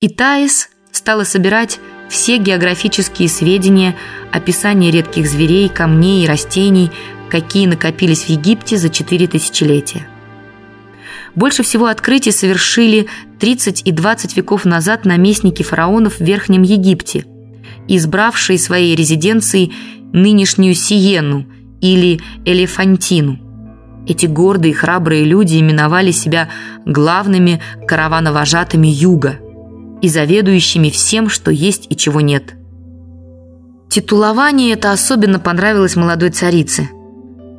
И Таис стала собирать все географические сведения, описание редких зверей, камней и растений, какие накопились в Египте за четыре тысячелетия. Больше всего открытий совершили 30 и 20 веков назад наместники фараонов в Верхнем Египте, избравшие своей резиденцией нынешнюю Сиену или Элефантину. Эти гордые и храбрые люди именовали себя главными каравановожатыми юга и заведующими всем, что есть и чего нет. Титулование это особенно понравилось молодой царице –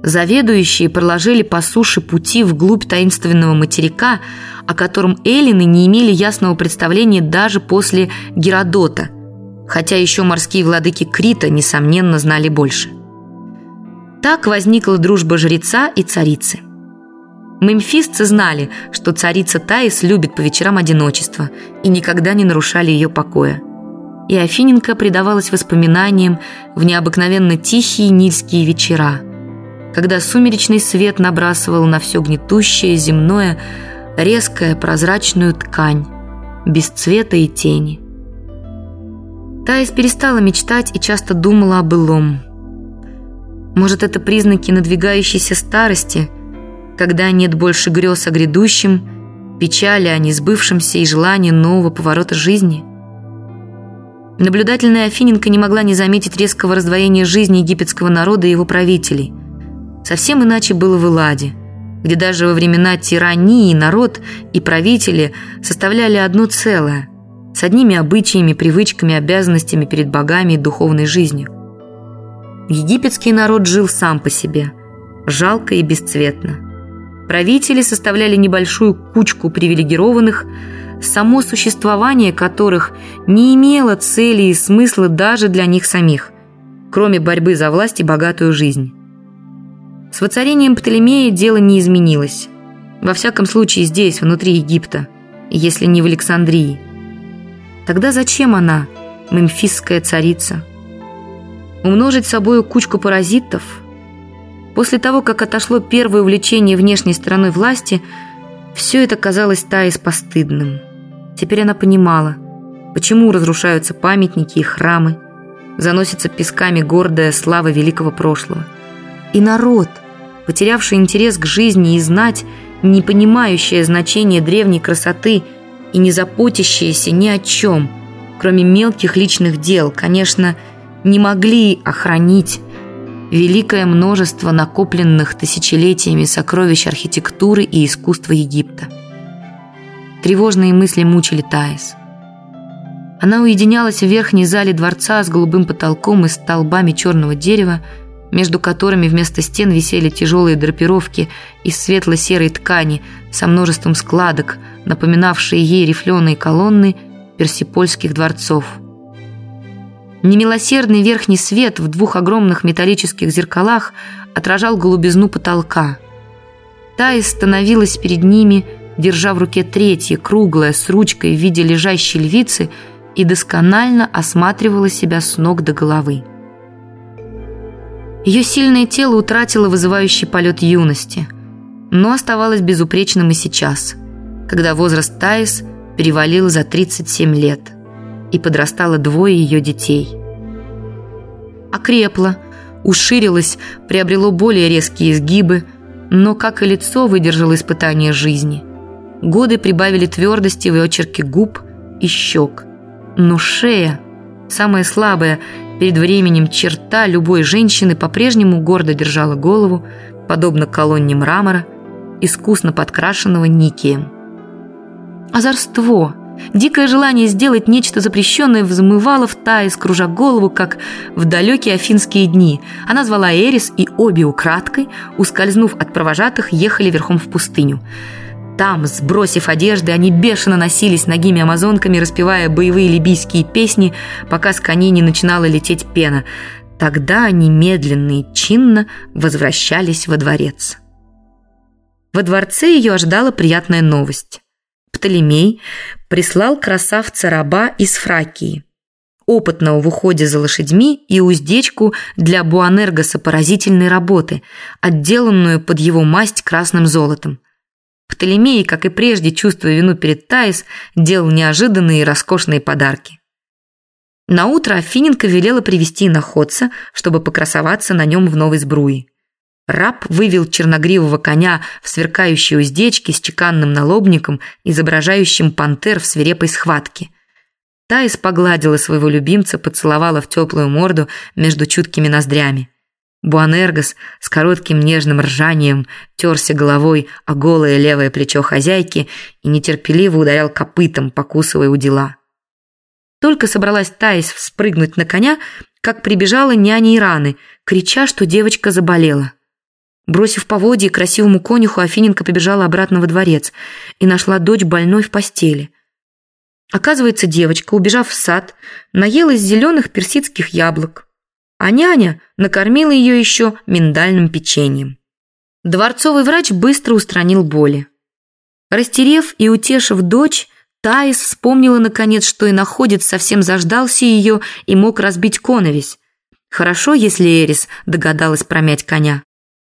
Заведующие проложили по суше пути вглубь таинственного материка, о котором эллины не имели ясного представления даже после Геродота, хотя еще морские владыки Крита, несомненно, знали больше. Так возникла дружба жреца и царицы. Мемфисцы знали, что царица Таис любит по вечерам одиночество и никогда не нарушали ее покоя. И Афиненко предавалась воспоминаниям в необыкновенно тихие нильские вечера – когда сумеречный свет набрасывал на все гнетущее, земное, резкое, прозрачную ткань, без цвета и тени. Таис перестала мечтать и часто думала о былом. Может, это признаки надвигающейся старости, когда нет больше грез о грядущем, печали о несбывшемся и желания нового поворота жизни? Наблюдательная Афиненко не могла не заметить резкого раздвоения жизни египетского народа и его правителей – Совсем иначе было в Эладе, где даже во времена тирании народ и правители составляли одно целое, с одними обычаями, привычками, обязанностями перед богами и духовной жизнью. Египетский народ жил сам по себе, жалко и бесцветно. Правители составляли небольшую кучку привилегированных, само существование которых не имело цели и смысла даже для них самих, кроме борьбы за власть и богатую жизнь. С воцарением Птолемея дело не изменилось. Во всяком случае здесь, внутри Египта, если не в Александрии. Тогда зачем она, мемфисская царица? Умножить собою кучку паразитов? После того, как отошло первое увлечение внешней стороной власти, все это казалось Таис постыдным. Теперь она понимала, почему разрушаются памятники и храмы, заносится песками гордая слава великого прошлого – и народ, потерявший интерес к жизни и знать, не понимающее значение древней красоты и не заботящиеся ни о чем, кроме мелких личных дел, конечно, не могли охранить великое множество накопленных тысячелетиями сокровищ архитектуры и искусства Египта. Тревожные мысли мучили Таис. Она уединялась в верхней зале дворца с голубым потолком и столбами черного дерева, между которыми вместо стен висели тяжелые драпировки из светло-серой ткани со множеством складок, напоминавшие ей рифленые колонны персипольских дворцов. Немилосердный верхний свет в двух огромных металлических зеркалах отражал голубизну потолка. Таис становилась перед ними, держа в руке третье, круглое, с ручкой в виде лежащей львицы, и досконально осматривала себя с ног до головы. Ее сильное тело утратило вызывающий полет юности, но оставалось безупречным и сейчас, когда возраст Таис перевалил за 37 лет и подрастало двое ее детей. Окрепло, уширилось, приобрело более резкие изгибы, но, как и лицо, выдержало испытание жизни. Годы прибавили твердости в очерке губ и щек, но шея, самая слабая, Перед временем черта любой женщины по-прежнему гордо держала голову, подобно колонне мрамора, искусно подкрашенного никием. Озорство, дикое желание сделать нечто запрещенное взмывало в Таис, кружа голову, как в далекие афинские дни. Она звала Эрис, и обе украдкой, ускользнув от провожатых, ехали верхом в пустыню – там, сбросив одежды, они бешено носились ногими амазонками, распевая боевые либийские песни, пока с коней не начинала лететь пена. Тогда они медленно и чинно возвращались во дворец. Во дворце ее ожидала приятная новость. Птолемей прислал красавца-раба из Фракии, опытного в уходе за лошадьми и уздечку для Буанергоса поразительной работы, отделанную под его масть красным золотом. Птолемей, как и прежде, чувствуя вину перед Таис, делал неожиданные и роскошные подарки. На утро Афиненко велела привести находца, чтобы покрасоваться на нем в новой сбруе. Раб вывел черногривого коня в сверкающей уздечке с чеканным налобником, изображающим пантер в свирепой схватке. Таис погладила своего любимца, поцеловала в теплую морду между чуткими ноздрями. Буанергос с коротким нежным ржанием терся головой о голое левое плечо хозяйки и нетерпеливо ударял копытом, покусывая у дела. Только собралась Таис вспрыгнуть на коня, как прибежала няня Ираны, крича, что девочка заболела. Бросив поводья красивому конюху, Афиненко побежала обратно во дворец и нашла дочь больной в постели. Оказывается, девочка, убежав в сад, наелась зеленых персидских яблок, а няня накормила ее еще миндальным печеньем. Дворцовый врач быстро устранил боли. Растерев и утешив дочь, Таис вспомнила наконец, что и находец совсем заждался ее и мог разбить коновесь. Хорошо, если Эрис догадалась промять коня.